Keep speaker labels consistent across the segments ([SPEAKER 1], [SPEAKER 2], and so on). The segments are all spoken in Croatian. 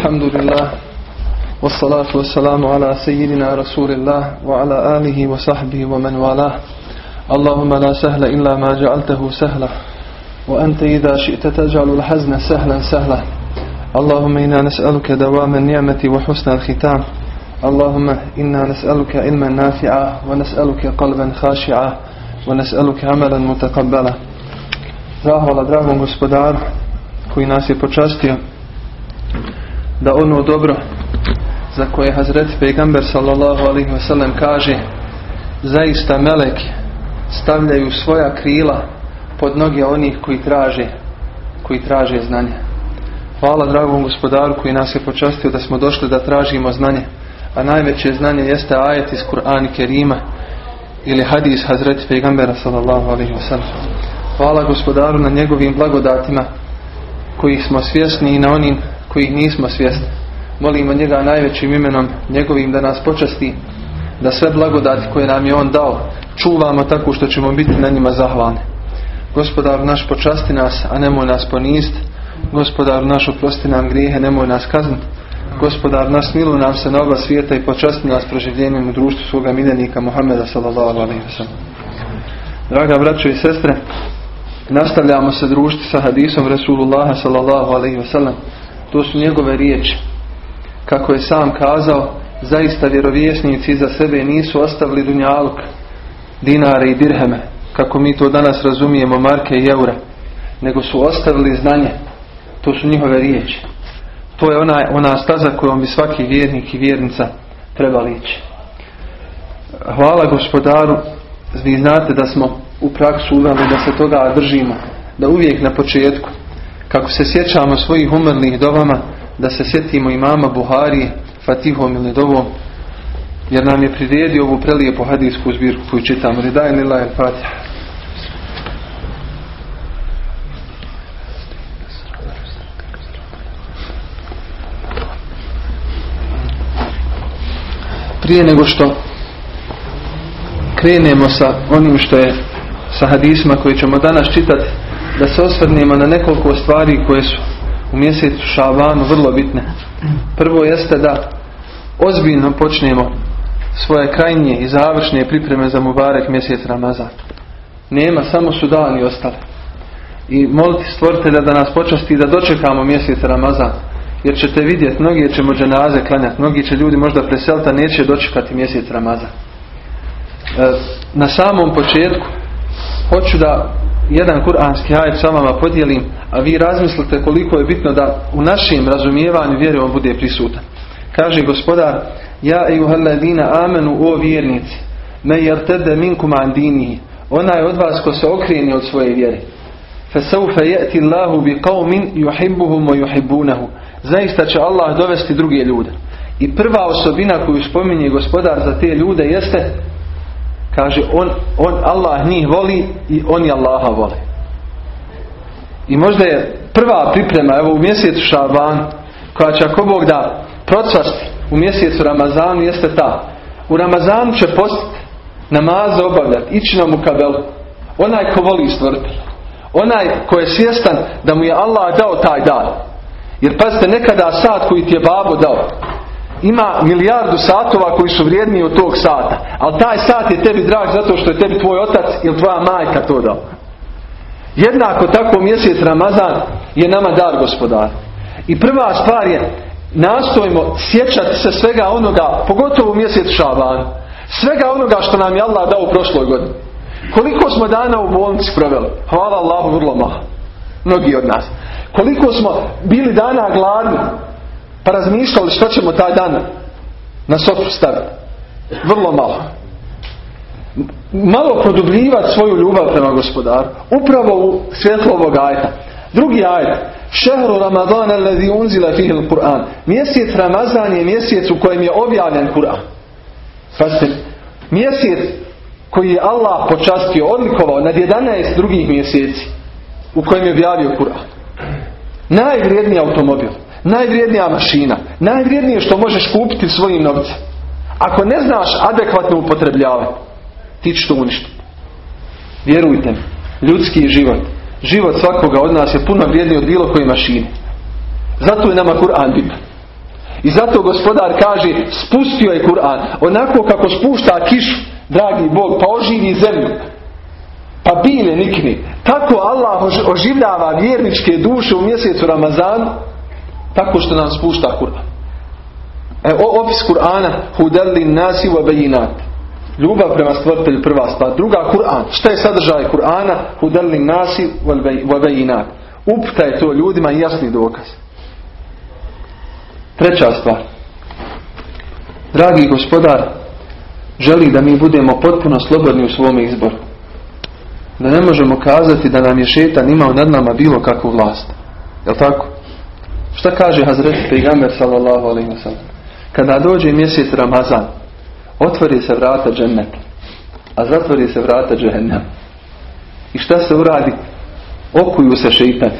[SPEAKER 1] الحمد لله والصلاة والسلام على سيدنا رسول الله وعلى آله وصحبه ومن والاه. اللهم لا سهل إلا ما جعلته سهلا. وأنت إذا شئت تجعل الحزن سهلا سهلا. اللهم إنا نسألك دوام النعمة وحسن الختام. اللهم إنا نسألك علما نافعا ونسألك قلبا خاشعا ونسألك عملا متقبلا. Zahvala dragom gospodaru koji nas je počastio. Da ono dobro za koje Hazret Peygamber sallallahu alaihi wasallam kaže zaista melek stavljaju svoja krila pod noge onih koji traže koji traže znanje. Hvala dragom gospodaru koji nas je počastio da smo došli da tražimo znanje. A najveće znanje jeste ajet iz Kur'ana Kerima ili hadis Hazreti Pegambera sallallahu alaihi. Hvala gospodaru na njegovim blagodatima kojih smo svjesni i na onim kojih nismo svjesni. Molimo njega najvećim imenom njegovim da nas počasti da sve blagodati koje nam je on dao čuvamo tako što ćemo biti na njima zahvalni. Gospodar naš počasti nas, a nemoj nas ponist. Gospodar naš oprosti nam grijehe, nemoj nas kazniti. Gospodar nas milu nam se na oba svijeta i počasti nas proživljenjem u društvu svoga miljenika Muhammeda sallallahu alaihi wa. Draga braćo i sestre, nastavljamo se družiti sa hadisom Resulullaha sallallahu alaihi wa. To su njegove riječi. Kako je sam kazao, zaista vjerovjesnici za sebe nisu ostavili dunjaluk, dinare i dirheme, kako mi to danas razumijemo, marke i eura, nego su ostavili znanje. To su njihove riječi. To je ona, ona staza kojom bi svaki vjernik i vjernica trebali ići. Hvala gospodaru, vi znate da smo u praksu uveli da se toga držimo, da uvijek na početku, kako se sjećamo svojih umrlih dovama, da se sjetimo imama Buhari, Fatihom ili jer nam je priredio ovu prelijepu hadijsku zbirku koju čitamo. Ridaj lila il Fatiha. Prije nego što krenemo sa onim što je sa hadisma koje ćemo danas čitati, da se osvrnemo na nekoliko stvari koje su u mjesecu Šabanu vrlo bitne. Prvo jeste da ozbiljno počnemo svoje krajnje i završne pripreme za Mubarek mjesec Ramazan. Nema, samo su dani ostali. I moliti stvoritelja da nas počasti da dočekamo mjesec Ramazan. Jer ćete vidjeti, mnogi će dženaze klanjati, mnogi će ljudi možda preselta, neće dočekati mjesec Ramazan. E, na samom početku hoću da jedan kuranski ajet sa vama podijelim, a vi razmislite koliko je bitno da u našem razumijevanju vjere on bude prisutan. Kaže gospodar, ja i uhaladina amenu o vjernici, me jertede minkum an dinihi, onaj od vas ko se okreni od svoje vjere. Fesaufe je'ti Allahu bi qawmin yuhibbuhum wa yuhibbunahu. Zaista će Allah dovesti druge ljude. I prva osobina koju spominje gospodar za te ljude jeste kaže on, on Allah njih voli i oni Allaha vole. I možda je prva priprema evo u mjesecu Šaban koja će ako Bog da procvasti u mjesecu Ramazanu jeste ta. U Ramazanu će postiti namaze obavljati, ići na mukabelu. Onaj ko voli stvrtelja. Onaj ko je svjestan da mu je Allah dao taj dan. Jer pazite, nekada sat koji ti je babo dao, ima milijardu satova koji su vrijedniji od tog sata. Ali taj sat je tebi drag zato što je tebi tvoj otac ili tvoja majka to dao. Jednako tako mjesec Ramazan je nama dar gospodar. I prva stvar je nastojimo sjećati se svega onoga, pogotovo mjesec Šaban, svega onoga što nam je Allah dao u prošloj godini. Koliko smo dana u bolnici proveli? Hvala Allahu vrlo malo. Mnogi od nas. Koliko smo bili dana gladni, pa razmišljali što ćemo taj dan na sofru staviti. Vrlo malo. Malo produbljivati svoju ljubav prema gospodaru. Upravo u svjetlu ovog ajta. Drugi ajet. Šehru Ramadana alladhi unzila fihi al-Qur'an. Mjesec Ramazan je mjesec u kojem je objavljen Kur'an. Mjesec koji je Allah počastio, odlikovao nad 11 drugih mjeseci u kojem je objavio Kur'an. Najvrijedniji automobil, najvrijednija mašina, najvrijednije što možeš kupiti svojim novcem. Ako ne znaš adekvatno upotrebljavati, ti ćeš to uništiti. Vjerujte mi, ljudski život, život svakoga od nas je puno vrijedniji od bilo koje mašine. Zato je nama Kur'an bitan. I zato gospodar kaže, spustio je Kur'an. Onako kako spušta kiš, dragi Bog, pa oživi zemlju. Pa bile nikni. Tako Allah oživljava vjerničke duše u mjesecu Ramazanu, tako što nam spušta Kur'an. E, opis Kur'ana, hudellin nasi wa bejinat. Ljubav prema stvrtelju prva stvar. Druga Kur'an. Šta je sadržaj Kur'ana? Hudellin nasi wa bejinat. Upta je to ljudima i jasni dokaz. Treća stvar. Dragi gospodar želi da mi budemo potpuno slobodni u svome izboru. Da ne možemo kazati da nam je šetan imao nad nama bilo kakvu vlast. Jel tako? Šta kaže Hazreti Pejgamber sallallahu alaihi wa? Kada dođe mjesec Ramazan, otvori se vrata dženneta, a zatvori se vrata džehennema. I šta se uradi? Okuju se šeitan.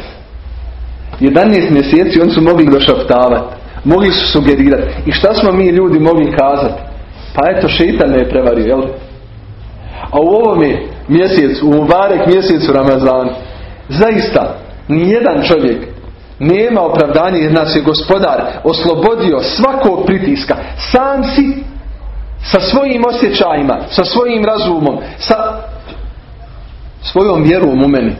[SPEAKER 1] 11 mjeseci oni su mogli došaptavati. Mogli su sugerirati. I šta smo mi ljudi mogli kazati? Pa eto, šeitan je prevario, jel? A u ovome mjesecu, u Mubarek mjesecu Ramazan, zaista, nijedan čovjek nema opravdanja jer nas je gospodar oslobodio svakog pritiska. Sam si sa svojim osjećajima, sa svojim razumom, sa svojom vjerom u meni.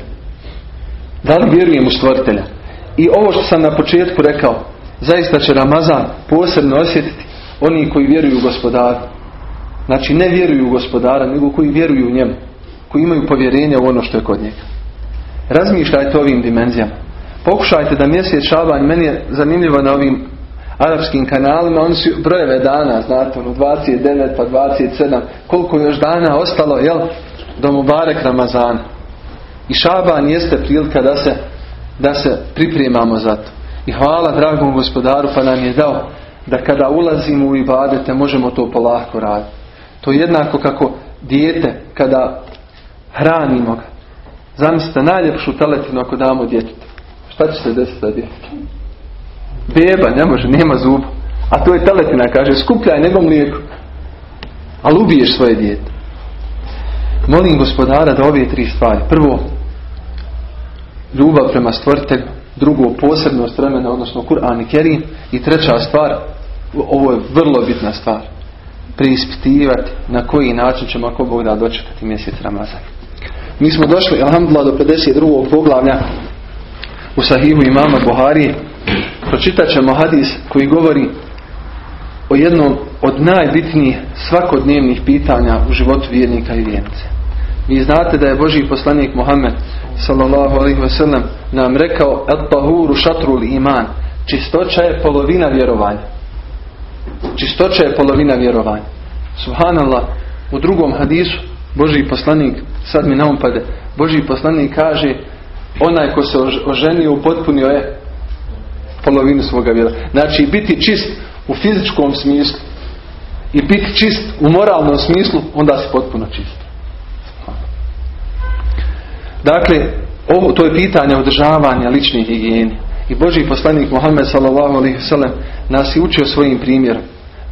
[SPEAKER 1] Da li vjerujem u stvoritelja? I ovo što sam na početku rekao, zaista će Ramazan posebno osjetiti oni koji vjeruju u gospodaru. Znači ne vjeruju u gospodara, nego koji vjeruju u njemu. Koji imaju povjerenje u ono što je kod njega. Razmišljajte o ovim dimenzijama. Pokušajte da mjesec šabanj, meni je zanimljivo na ovim arapskim kanalima, oni su brojeve dana, znate, ono 29 pa 27, koliko još dana ostalo, jel, do Mubarek Ramazana. I šaban jeste prilika da se, da se pripremamo za to. I hvala dragom gospodaru pa nam je dao da kada ulazimo u ibadete možemo to polako raditi. To je jednako kako dijete kada hranimo ga. Zamislite najljepšu teletinu ako damo djetetu. Šta će se desiti sa djetetom? Beba, ne može, nema zuba. A to je teletina, kaže, skupljaj nego mlijeko. Ali ubiješ svoje dijete. Molim gospodara da ove tri stvari. Prvo, ljubav prema stvrtelju. Drugo, posebnost vremena, odnosno Kur'an i Kerim. I treća stvar, ovo je vrlo bitna stvar. Preispitivati na koji način ćemo ako Bog da dočekati mjesec Ramazan. Mi smo došli, alhamdulillah, do 52. poglavlja u sahihu imama Buhari. Pročitat ćemo hadis koji govori o jednom od najbitnijih svakodnevnih pitanja u životu vjernika i vjernice. Vi znate da je Boži poslanik Muhammed sallallahu alaihi wasallam nam rekao et tahuru šatrul iman. Čistoća je polovina vjerovanja. Čistoća je polovina vjerovanja. Subhanallah, u drugom hadisu Boži poslanik, sad mi naumpade, Boži poslanik kaže onaj ko se oženio upotpunio je polovinu svoga vjera. Znači biti čist u fizičkom smislu i biti čist u moralnom smislu, onda si potpuno čist. Dakle, ovo, to je pitanje održavanja ličnih higijeni. I Boži poslanik alaihi sallam nas je učio svojim primjerom.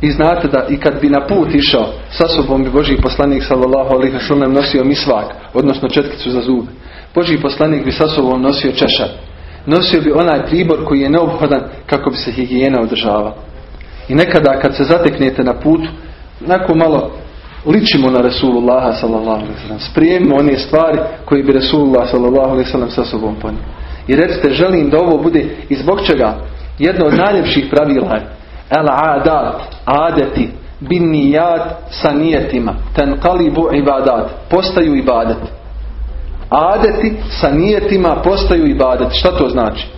[SPEAKER 1] Vi znate da i kad bi na put išao sa sobom bi Boži poslanik sallallahu alaihi sallam nosio misvak, odnosno četkicu za zube. Boži poslanik bi sa sobom nosio češar. Nosio bi onaj pribor koji je neophodan kako bi se higijena održavala. I nekada kad se zateknete na putu, nakon malo ličimo na Resulullaha sallallahu alaihi. Sprijemimo one stvari koje bi Resulullah sallallahu alaihi sa sobom ponio. I recite, želim da ovo bude i zbog čega jedno od najljepših pravila je el adat, adeti, bin nijat sa nijetima, ten kalibu ibadat, postaju ibadet. Adeti sa nijetima postaju ibadet. Šta to znači?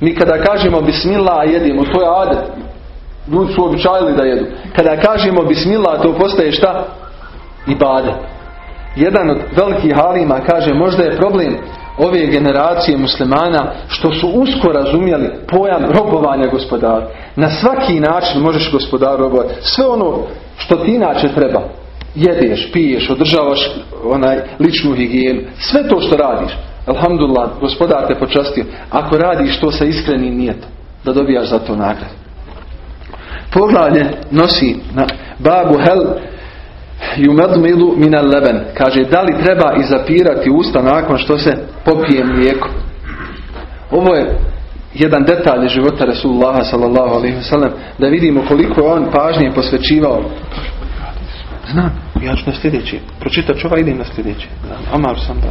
[SPEAKER 1] Mi kada kažemo bismillah a jedimo, to je adet. Ljudi su običajili da jedu. Kada kažemo bismillah, to postaje šta? Ibadet. Jedan od velikih halima kaže, možda je problem ove generacije muslimana što su usko razumjeli pojam robovanja gospodara. Na svaki način možeš gospodaru robovati. Sve ono što ti inače treba. Jedeš, piješ, održavaš onaj ličnu higijenu. Sve to što radiš. Alhamdulillah, gospodar te počastio. Ako radiš to sa iskrenim nijetom, da dobijaš za to nagradu. Poglavlje nosi na babu hel Jumedmilu minal leben. Kaže, da li treba izapirati usta nakon što se popije mlijeko? Ovo je jedan detalj života Rasulullaha sallallahu alaihi wasallam da vidimo koliko je on pažnje posvećivao znam ja ću na sljedeći pročitat ću ovaj idem na sljedeći Amar sam da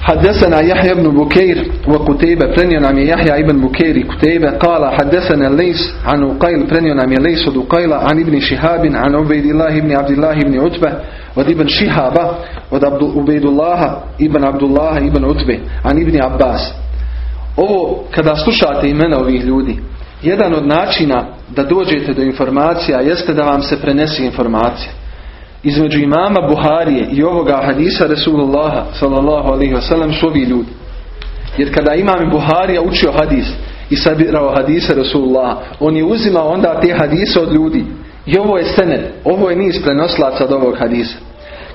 [SPEAKER 1] حدثنا يحيى بن بكير وقتيبة برنيو نام يحيى ابن بكير قتيبة قال حدثنا الليس عن عقيل برنيو نام ليس دقيل عن ابن شهاب عن عبيد الله بن عبد الله بن عتبة od Ibn Šihaba od Ubejdullaha Ibn Abdullaha Ibn Utbe an Ibn Abbas ovo kada slušate imena ovih ljudi jedan od načina da dođete do informacija jeste da vam se prenesi informacija između imama Buharije i ovoga hadisa Resulullaha sallallahu alaihi wasallam su ovi ljudi. Jer kada imam Buharija učio hadis i sabirao hadise Resulullah, on je uzimao onda te hadise od ljudi. I ovo je sened, ovo je niz prenoslaca od ovog hadisa.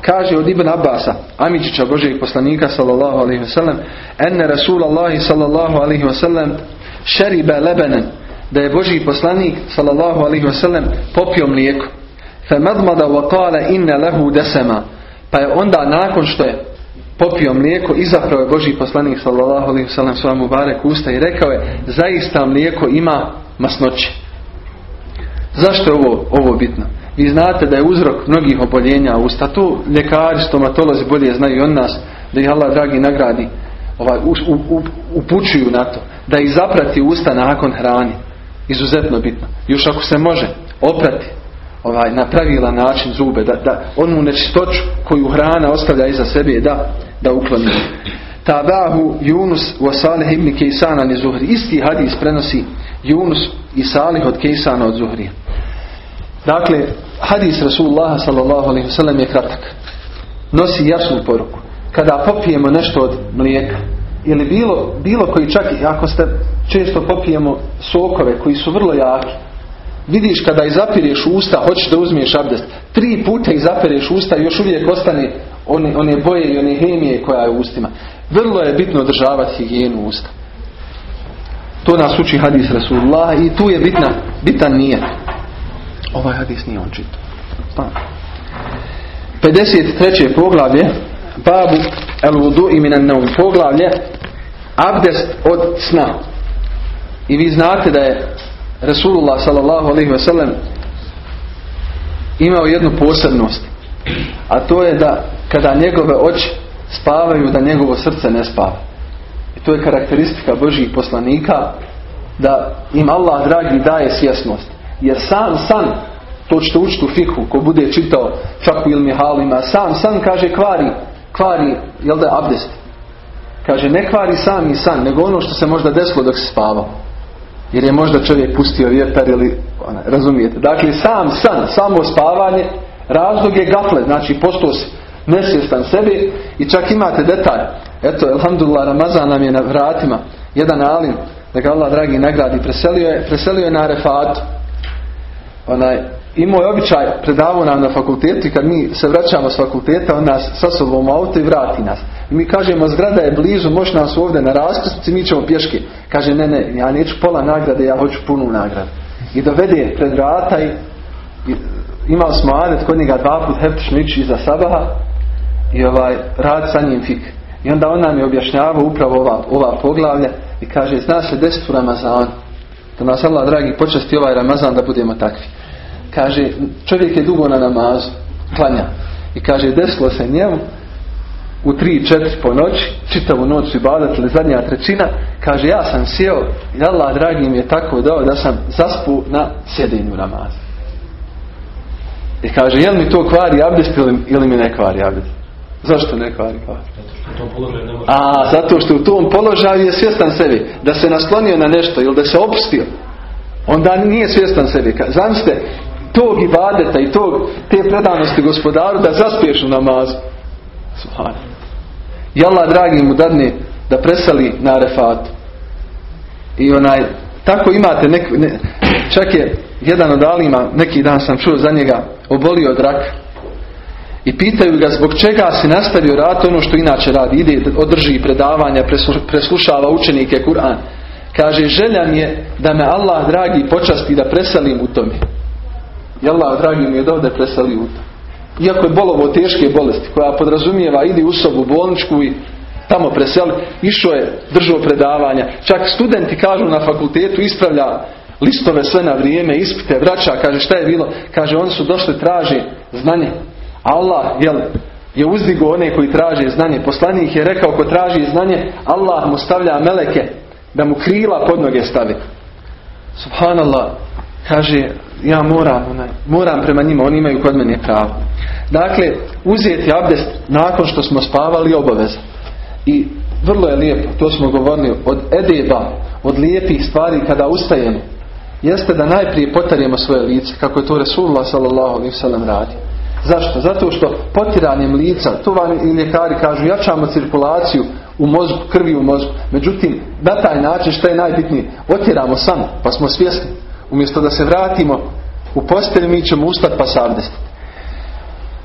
[SPEAKER 1] Kaže od Ibn Abbasa, Amičića Božeg poslanika sallallahu alaihi wasallam, enne Rasulallahi sallallahu alaihi wasallam šeribe lebenen, da je Boži poslanik sallallahu alaihi wasallam popio mlijeko. Femadmada wa kale inne lehu desema. Pa je onda nakon što je popio mlijeko, izapravo je Boži poslanik sallallahu alaihi wa sallam svojom barek usta i rekao je zaista mlijeko ima masnoće. Zašto je ovo, ovo bitno? Vi znate da je uzrok mnogih oboljenja usta. Tu ljekari, stomatolozi bolje znaju od nas da ih Allah dragi nagradi ovaj, upućuju na to. Da ih zaprati usta nakon hrani. Izuzetno bitno. Još ako se može oprati ovaj, na pravilan način zube, da, da onu nečistoću koju hrana ostavlja iza sebe da, da ukloni. Tabahu Yunus wa Salih ibn Kejsana ni Zuhri. Isti hadis prenosi Yunus i Salih od Kejsana od Zuhri. Dakle, hadis Rasulullah wasallam je kratak. Nosi jasnu poruku. Kada popijemo nešto od mlijeka, ili bilo, bilo koji čak, ako ste često popijemo sokove koji su vrlo jaki, Vidiš kada izapireš usta, hoćeš da uzmiješ abdest. Tri puta izapireš usta i još uvijek ostane one, one boje i one hemije koja je u ustima. Vrlo je bitno održavati higijenu usta. To nas uči hadis Rasulullah i tu je bitna, bitan nije. Ovaj hadis nije on čito. 53. poglavlje Babu el vudu i minan. Poglavlje Abdest od sna. I vi znate da je Resulullah sallallahu alaihi wasallam imao jednu posebnost. A to je da kada njegove oči spavaju, da njegovo srce ne spava. I to je karakteristika Božih poslanika da im Allah dragi daje svjesnost. Jer sam san, to ćete učiti u fiku, ko bude čitao čaku ili mihalima, sam san kaže kvari, kvari, jel da je abdest. Kaže ne kvari sam i san, nego ono što se možda desilo dok se spavao. Jer je možda čovjek pustio vjetar ili, ona, razumijete. Dakle, sam san, samo spavanje, razlog je gaflet, znači postao si nesvjestan sebi i čak imate detalj. Eto, alhamdulillah, Ramazan nam je na vratima. Jedan alim, da ga Allah dragi nagradi, preselio je, preselio je na Arefatu. Onaj, imao je običaj, predavao nam na fakultetu i kad mi se vraćamo s fakulteta, on nas sa sobom auto i vrati nas. I mi kažemo, zgrada je blizu, može nas ovdje na raskrsnici, mi ćemo pješke. Kaže, ne, ne, ja neću pola nagrade, ja hoću punu nagradu. I dovede pred vrata i, i imali smo adet kod njega dva put heftično ići iza sabaha i ovaj, rad sa njim fik. I onda on nam je objašnjavao upravo ova, ova poglavlja i kaže, zna se deset u Ramazanu. Da nas Allah dragi počasti ovaj Ramazan da budemo takvi. Kaže, čovjek je dugo na namazu, klanja. I kaže, desilo se njemu u tri, četiri po noći, čitavu noć i badat ili zadnja trećina, kaže, ja sam sjeo i Allah dragi mi je tako dao da sam zaspu na sjedenju namazu. I kaže, jel mi to kvari abdest ili, ili mi ne kvari abdest? Zašto ne kvari abdest? A, zato što u tom položaju je svjestan sebi. Da se naslonio na nešto ili da se opustio. Onda nije svjestan sebi. Zamislite, tog ibadeta i tog, te predanosti gospodaru da zaspiješ u namazu. Subhan. I Allah dragi mu dadne da presali na arefatu. I onaj, tako imate, nek, ne, čak je jedan od alima, neki dan sam čuo za njega, obolio od raka. I pitaju ga zbog čega si nastavio rad ono što inače radi. Ide, održi predavanja, preslušava učenike Kur'an. Kaže, želja mi je da me Allah dragi počasti da presalim u tome. I Allah dragi mi je da ovdje presali u to. Iako je bolovo teške bolesti koja podrazumijeva idi u sobu bolničku i tamo preseli, išao je, držao predavanja. Čak studenti kažu na fakultetu ispravlja listove sve na vrijeme, ispite, vraća, kaže šta je bilo? Kaže oni su došli traže znanje. Allah jel, je uzdigo one koji traže znanje. Poslanik je rekao ko traži znanje, Allah mu stavlja meleke da mu krila pod noge stavi. Subhanallah, kaže ja moram, moram prema njima, oni imaju kod mene pravo. Dakle, uzeti abdest nakon što smo spavali obaveza. I vrlo je lijepo, to smo govorili, od edeba, od lijepih stvari kada ustajemo, jeste da najprije potarjemo svoje lice, kako je to Resulullah s.a.v. radi. Zašto? Zato što potiranjem lica, to vam i ljekari kažu, jačamo cirkulaciju u mozgu, krvi u mozgu. Međutim, na taj način što je najbitnije, otjeramo samo, pa smo svjesni. Umjesto da se vratimo u postelju, mi ćemo ustati pa savdesti.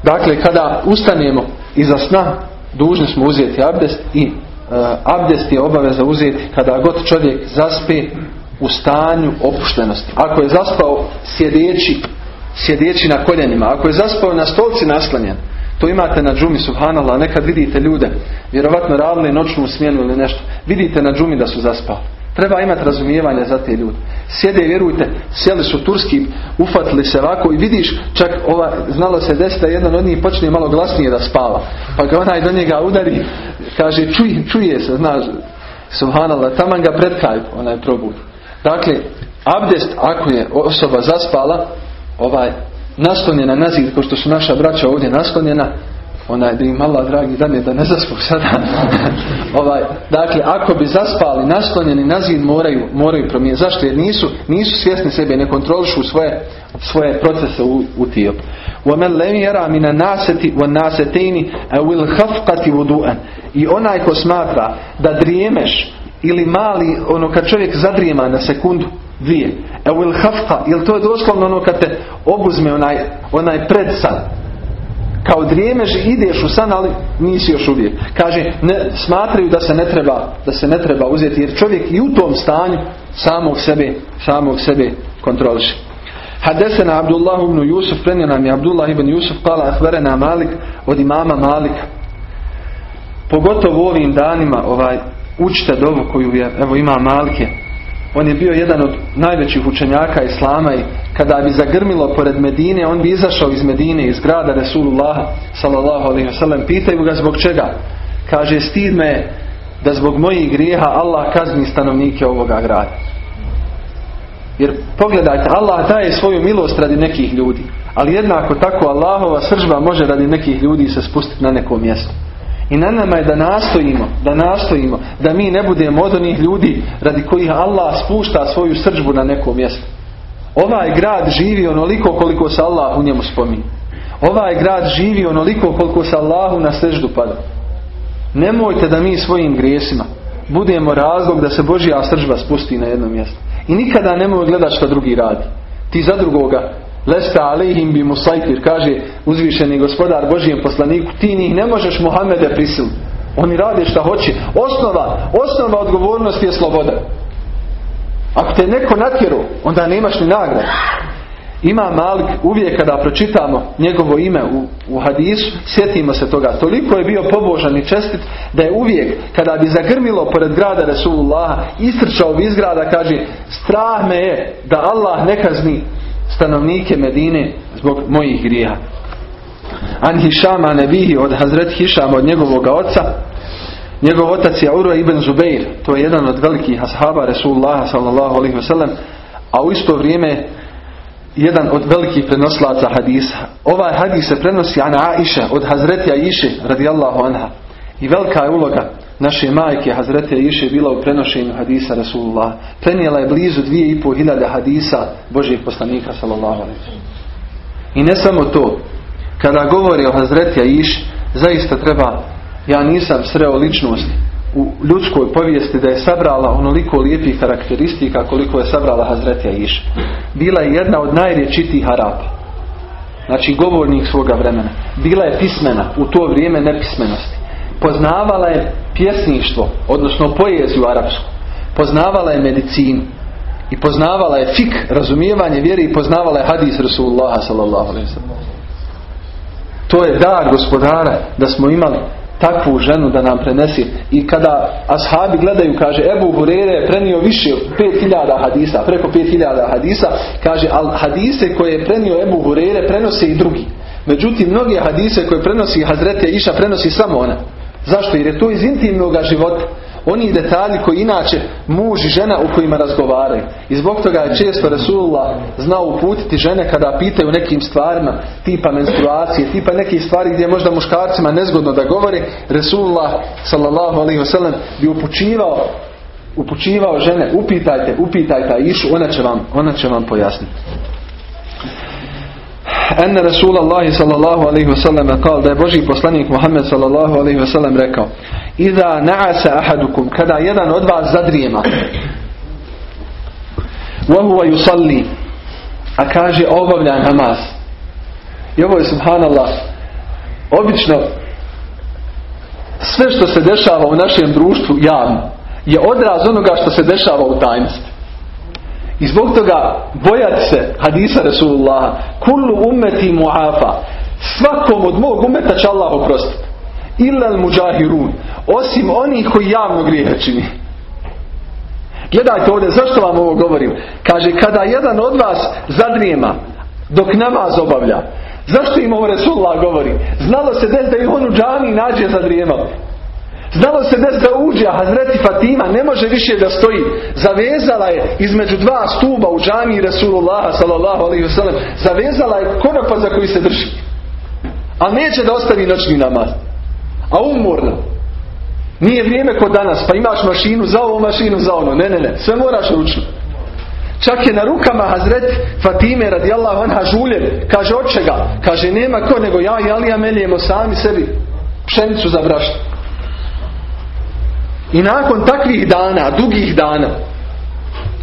[SPEAKER 1] Dakle, kada ustanemo iza sna, dužni smo uzeti abdest i uh, abdest je obaveza uzeti kada god čovjek zaspe u stanju opuštenosti. Ako je zaspao sjedeći, sjedeći na koljenima, ako je zaspao na stolci naslanjen, to imate na džumi, subhanallah, nekad vidite ljude, vjerovatno ravne noćnu smjenu ili nešto, vidite na džumi da su zaspali. Treba imati razumijevanje za te ljude. Sjede, vjerujte, sjeli su turski, ufatili se ovako i vidiš, čak ova, znalo se desiti da jedan od njih počne malo glasnije da spava. Pa ga onaj do njega udari, kaže, čuje, čuje se, znaš, subhanallah, taman ga predkaj, onaj probudi. Dakle, abdest, ako je osoba zaspala, ovaj, naslonjena na zid, kao što su naša braća ovdje naslonjena, onaj da im Allah dragi dane da ne zaspu sada. ovaj, dakle, ako bi zaspali naslonjeni na zid moraju, moraju promijeniti. Zašto? Jer nisu, nisu svjesni sebe, ne kontrolišu svoje, svoje procese u, u tijelu. وَمَنْ لَمْ يَرَى مِنَ النَّاسَةِ وَالنَّاسَتَيْنِ أَوِ الْحَفْقَةِ وُدُوءًا I onaj ko smatra da drijemeš ili mali, ono kad čovjek zadrijema na sekundu, dvije. Evo il hafka, ili to je doslovno ono kad te obuzme onaj, onaj predsan. kao drijemeš i ideš u san, ali nisi još uvijek. Kaže, ne, smatraju da se ne treba, da se ne treba uzeti, jer čovjek i u tom stanju samog sebe, samog sebe kontroliše. Hadesena Abdullah ibn Yusuf, prenio nam je Abdullah ibn Yusuf, kala ahverena Malik, od imama Malika. Pogotovo u ovim danima, ovaj, učite dovu koju je, evo ima Malike. On je bio jedan od najvećih učenjaka Islama i kada bi zagrmilo pored Medine, on bi izašao iz Medine, iz grada Resulullah sallallahu alaihi wasallam. Pitaju ga zbog čega? Kaže, stid me da zbog mojih grijeha Allah kazni stanovnike ovoga grada. Jer pogledajte, Allah daje svoju milost radi nekih ljudi. Ali jednako tako Allahova sržba može radi nekih ljudi se spustiti na neko mjesto. I na nama je da nastojimo, da nastojimo, da mi ne budemo od onih ljudi radi kojih Allah spušta svoju sržbu na neko mjesto. Ovaj grad živi onoliko koliko se Allah u njemu spominje. Ovaj grad živi onoliko koliko se Allahu na seždu pada. Nemojte da mi svojim grijesima budemo razlog da se Božja sržba spusti na jedno mjesto. I nikada nemoj gledati što drugi radi. Ti za drugoga Lesta alihim bi musajtir, kaže uzvišeni gospodar Božijem poslaniku, ti njih ne možeš Muhammede prisil. Oni rade šta hoće. Osnova, osnova odgovornosti je sloboda. Ako te neko natjeru, onda nemaš ni nagradu. Ima Malik, uvijek kada pročitamo njegovo ime u, u hadisu, sjetimo se toga. Toliko je bio pobožan i čestit da je uvijek, kada bi zagrmilo pored grada Resulullah, istrčao bi iz grada, kaže, strah me je da Allah ne kazni stanovnike Medine zbog mojih grija. An Hišama nebihi od Hazret Hišama od njegovog oca. Njegov otac je Urva ibn Zubeir. To je jedan od velikih ashaba Resulullah sallallahu alaihi wasallam. A u isto vrijeme jedan od velikih prenoslaca hadisa. Ovaj hadis se prenosi Ana Aisha od Hazreti Aisha radijallahu anha. I velika je uloga naše majke Hazrete Iše bila u prenošenju hadisa Rasulullah. Prenijela je blizu dvije i pol hiljada hadisa Božijeg poslanika sallallahu alaihi I ne samo to. Kada govori o Hazreti Iš, zaista treba, ja nisam sreo ličnost u ljudskoj povijesti da je sabrala onoliko lijepih karakteristika koliko je sabrala Hazretija Iš. Bila je jedna od najriječitijih Arapa. Znači govornik svoga vremena. Bila je pismena u to vrijeme nepismenosti poznavala je pjesništvo, odnosno poeziju arapsku. Poznavala je medicinu. I poznavala je fik, razumijevanje vjere i poznavala je hadis Rasulullah sallallahu To je dar gospodara da smo imali takvu ženu da nam prenesi. I kada ashabi gledaju kaže Ebu Hurere je prenio više od 5000 hadisa preko 5000 hadisa. Kaže al hadise koje je prenio Ebu Hurere prenose i drugi. Međutim mnoge hadise koje prenosi Hazreti Iša prenosi samo ona. Zašto? jer je to iz intimnog života oni detalji koji inače muž i žena u kojima razgovaraju. I zbog toga je često Resulullah znao uputiti žene kada pitaju nekim stvarima tipa menstruacije, tipa nekih stvari gdje možda muškarcima nezgodno da govori. Resulullah sallallahu alaihi wasallam bi upućivao upućivao žene, upitajte, upitajte išu, ona će vam, ona će vam pojasniti. Enne Rasulallahi sallallahu alaihi wasallam kao da je Boži poslanik Muhammed sallallahu alaihi wasallam rekao Iza na'asa ahadukum kada jedan od vas zadrijema wa huwa yusalli a kaže obavlja namaz. I ovo je subhanallah obično sve što se dešava u našem društvu javno je odraz onoga što se dešava u tajnosti i zbog toga bojati se hadisa Rasulullah kullu ummeti muafa. Svakom od mog umeta će Allah oprostiti. Illa muđahirun osim onih koji javno grijehe čini. Gledajte ovdje zašto vam ovo govorim? Kaže kada jedan od vas zadrijema dok namaz obavlja zašto im ovo Resulullah govori? Znalo se da ih on u džami nađe zadrijemal Znalo se des da uđe, a Hazreti Fatima ne može više da stoji. Zavezala je između dva stuba u džami Rasulullah sallallahu alaihi wasallam. Zavezala je konopa za koji se drži. A neće da ostavi noćni namaz. A umorna. Nije vrijeme kod danas, pa imaš mašinu za ovo, mašinu za ono. Ne, ne, ne. Sve moraš ručno. Čak je na rukama Hazret Fatime radijallahu anha žuljen. Kaže od čega? Kaže nema ko nego ja i Alija meljemo sami sebi pšenicu za brašno. I nakon takvih dana, dugih dana,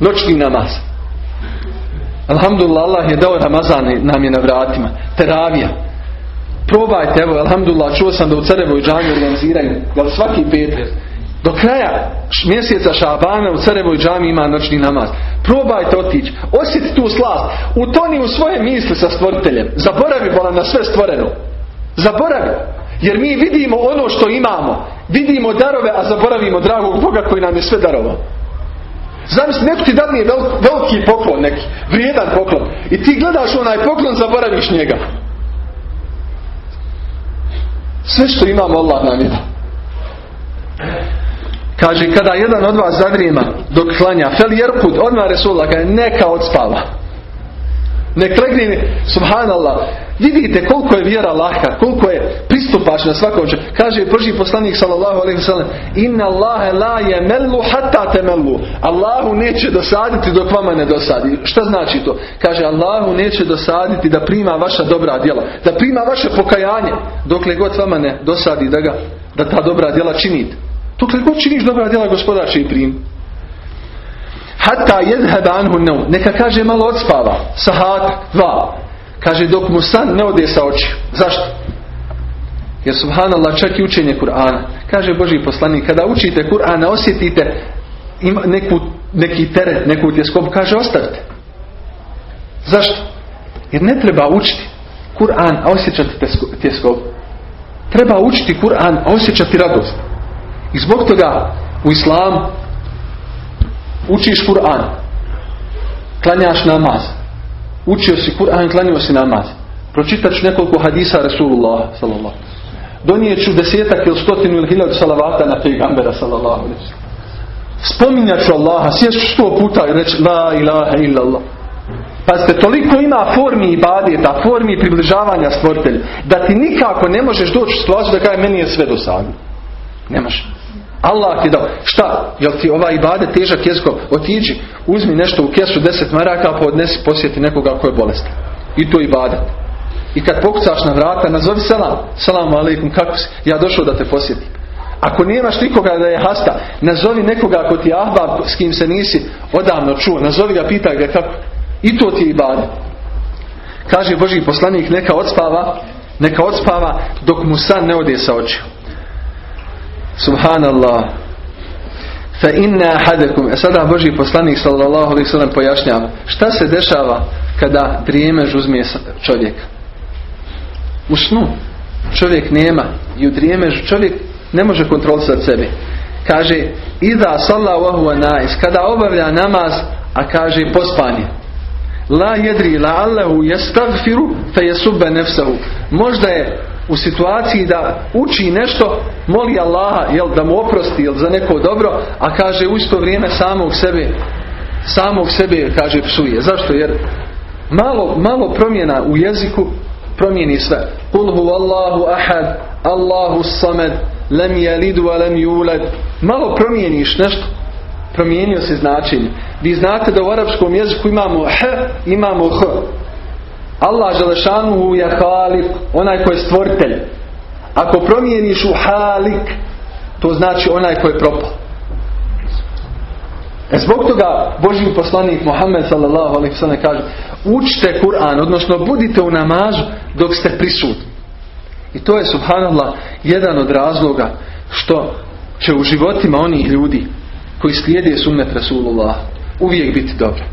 [SPEAKER 1] noćni namaz. Alhamdulillah, Allah je dao Ramazan nam je na vratima. Teravija. Probajte, evo, alhamdulillah, čuo sam da u Carevoj džami organiziraju, jel svaki petak, do kraja mjeseca Šabana u Carevoj džami ima noćni namaz. Probajte otići. Osjeti tu slast. Utoni u svoje misli sa stvoriteljem. Zaboravi bola na sve stvoreno. Zaboravi. Jer mi vidimo ono što imamo. Vidimo darove, a zaboravimo dragog Boga koji nam je sve darovao. Zamisli, neko ti dadne vel, veliki poklon neki, vrijedan poklon. I ti gledaš onaj poklon, zaboraviš njega. Sve što imamo Allah nam je Kaže, kada jedan od vas zadrijema dok klanja, fel jerkud, odmah Resulullah kaže, neka odspava. Nek legne, subhanallah, vidite koliko je vjera lahka, koliko je pristupačna svakom. Kaže Boži poslanik sallallahu alaihi wasallam, inna Allahe la je mellu hatta temellu. Allahu neće dosaditi dok vama ne dosadi. Šta znači to? Kaže, Allahu neće dosaditi da prima vaša dobra djela, da prima vaše pokajanje, dokle god vama ne dosadi da ga, da ta dobra djela činite. Dokle god činiš dobra djela, gospodar će i prim. Hatta jedhebe anhu neum. Neka kaže malo odspava. Sahata, dva. Kaže dok mu san ne ode sa očiju. Zašto? Jer subhanallah čak i učenje Kur'ana. Kaže Boži poslanik, kada učite Kur'ana osjetite ima neku, neki teret, neku tjeskobu, kaže ostavite. Zašto? Jer ne treba učiti Kur'an, a osjećati tjeskobu. Treba učiti Kur'an, a osjećati radost. I zbog toga u islamu učiš Kur'an, klanjaš namaz, učio si Kur'an, klanjao si namaz, pročitaš nekoliko hadisa Rasulullah sallallahu donijet ću desetak ili stotinu ili hiljadu salavata na pejgambera sallallahu spominjat ću Allaha, sješću sto puta i reći la ilaha illallah. Pazite, toliko ima formi ibadeta, formi približavanja stvoritelju, da ti nikako ne možeš doći u situaciju da kaže meni je sve dosadno. Ne može. Allah ti dao. Šta? Jel ti ova ibade težak jezgo? Otiđi, uzmi nešto u kesu deset maraka pa odnesi posjeti nekoga ko je bolestan. I to ibadet. I kad pokucaš na vrata, nazovi selam. Salamu alaikum, kako si? Ja došao da te posjetim. Ako nemaš nikoga da je hasta, nazovi nekoga ko ti ahbab s kim se nisi odavno čuo. Nazovi ga, pitaj ga kako. I to ti je ibadet. Kaže Boži poslanik, neka odspava, neka odspava dok mu san ne ode sa očiju. Subhanallah. Fa inna ahadakum. E sada Boži poslanik sallallahu alejhi ve sellem pojašnjava šta se dešava kada drijemež uzme čovjeka. U snu. čovjek nema i u drijemežu čovjek ne može kontrolisati sebe. Kaže, ida sallahu nais, kada obavlja namaz, a kaže pospanje. La jedri la allahu jestagfiru fe jesubbe nefsahu. Možda je u situaciji da uči nešto, moli Allaha jel, da mu oprosti jel, za neko dobro, a kaže u isto vrijeme samog sebe samog sebe kaže psuje. Zašto? Jer malo, malo promjena u jeziku promijeni sve. Kul hu Allahu ahad, Allahu samed, lem jelidu, lem julad. Malo promijeniš nešto, promijenio se značenje. Vi znate da u arapskom jeziku imamo h, imamo h. Allah Želešanu je halik, onaj koji je stvoritelj. Ako promijeniš u halik, to znači onaj koji je propao. E zbog toga Boži poslanik Muhammed sallallahu alaihi sallam kaže učite Kur'an, odnosno budite u namazu dok ste prisutni. I to je subhanallah jedan od razloga što će u životima onih ljudi koji slijede sunnet Rasulullah uvijek biti dobro.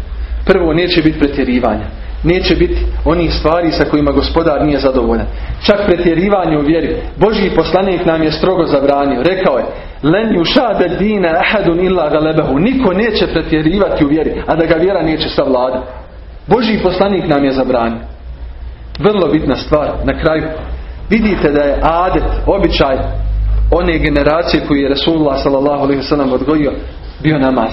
[SPEAKER 1] Prvo neće biti pretjerivanja. Neće biti onih stvari sa kojima gospodar nije zadovoljan. Čak pretjerivanje u vjeri. Božji poslanik nam je strogo zabranio. Rekao je Len yushada dina ahadun illa galebahu. Niko neće pretjerivati u vjeri, a da ga vjera neće savladati. Božji poslanik nam je zabranio. Vrlo bitna stvar na kraju. Vidite da je adet, običaj one generacije koju je Rasulullah s.a.v. odgojio bio namaz.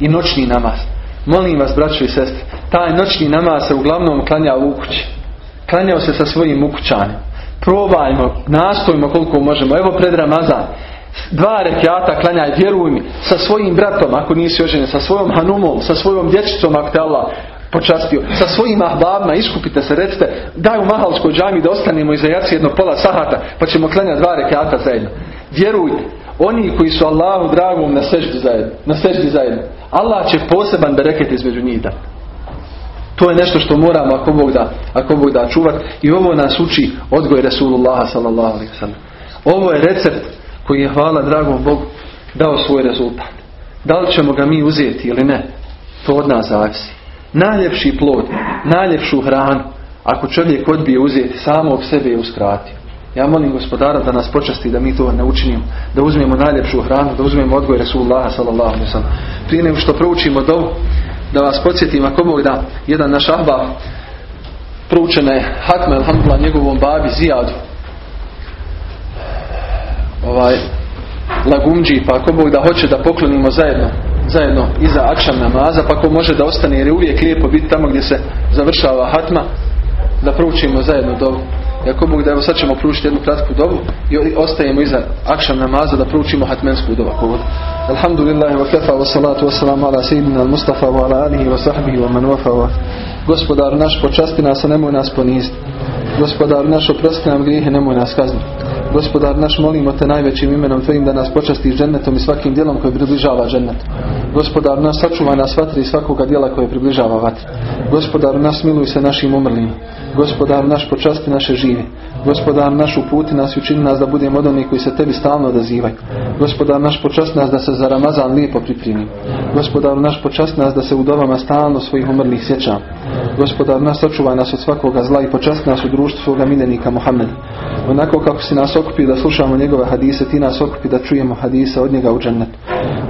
[SPEAKER 1] I noćni namaz. Molim vas, braćo i sestre, taj noćni namaz se uglavnom klanjao u kući. Klanjao se sa svojim ukućanjem. Probajmo, nastojimo koliko možemo. Evo pred Ramazan. Dva rekiata klanjaj, vjeruj mi, sa svojim bratom, ako nisi oženjen, sa svojom hanumom, sa svojom dječicom, ako te Allah počastio, sa svojim ahbabima, iskupite se, recite, daj u Mahalskoj džami da ostanemo iza jaci jedno pola sahata, pa ćemo klanjati dva rekiata zajedno. Vjerujte, oni koji su Allahu dragom na seždi zajedno, na seždi zajedno, Allah će poseban bereket između njih da. To je nešto što moramo ako Bog da, ako Bog da čuvati i ovo nas uči odgoj Rasulullah sallallahu. Ovo je recept koji je hvala dragom Bogu dao svoj rezultat. Da li ćemo ga mi uzeti ili ne, to od nas zavisi. Najljepši plod, najljepšu hranu, ako čovjek odbije uzeti, samo od sebe je uskratio. Ja molim gospodara da nas počasti da mi to ne učinimo, da uzmemo najljepšu hranu, da uzmemo odgoj Rasulullah sallallahu alaihi wasallam. Prije nego što proučimo dovu, da vas podsjetim ako Bog da jedan naš ahba proučena je hatme alhamdulillah njegovom babi Zijadu ovaj lagumđi pa ako Bog da hoće da poklonimo zajedno zajedno iza akšam namaza pa ako može da ostane jer je uvijek lijepo biti tamo gdje se završava hatma da proučimo zajedno dovu i ako Bog da evo sad ćemo proučiti jednu kratku dovu i ostajemo iza akšam namaza da proučimo hatmensku dovu. Ako Alhamdulillah wa kafa wa salatu wa salamu ala sayyidina al-Mustafa wa ala alihi wa sahbihi wa man wafa Gospodar naš počasti nas a nemoj nas poniziti. Gospodar naš oprosti nam grijehe nemoj nas kazniti. Gospodar naš molimo te najvećim imenom tvojim da nas počasti džennetom i svakim djelom koji približava džennet. Gospodar nas sačuvaj nas vatri svakoga djela koje približava vatri. Gospodar nas miluj se našim umrlim. Gospodar naš počasti naše žive. Gospodar naš uputi nas i učini nas da budemo od onih koji se tebi stalno odazivaju. Gospodar naš počasti nas da se za Ramazan lijepo pripremi. Gospodar naš počasti nas da se u dobama stalno svojih umrlih sjećam. Gospodar nas sačuvaj nas od svakoga zla i počasti nas u društvu svoga miljenika Muhammeda. Onako kako si nas okupi da slušamo njegove hadise, ti nas okupi da čujemo hadise od njega u džennetu.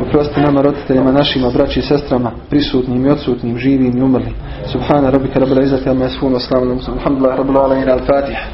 [SPEAKER 1] Oprosti nama roditeljima, sestrama našima, braći i sestrama, prisutnim i odsutnim, živim i umrlim. Subhana rabbika rabbil izzati amma yasifun wa salamun alhamdulillahi rabbil alamin al-Fatiha.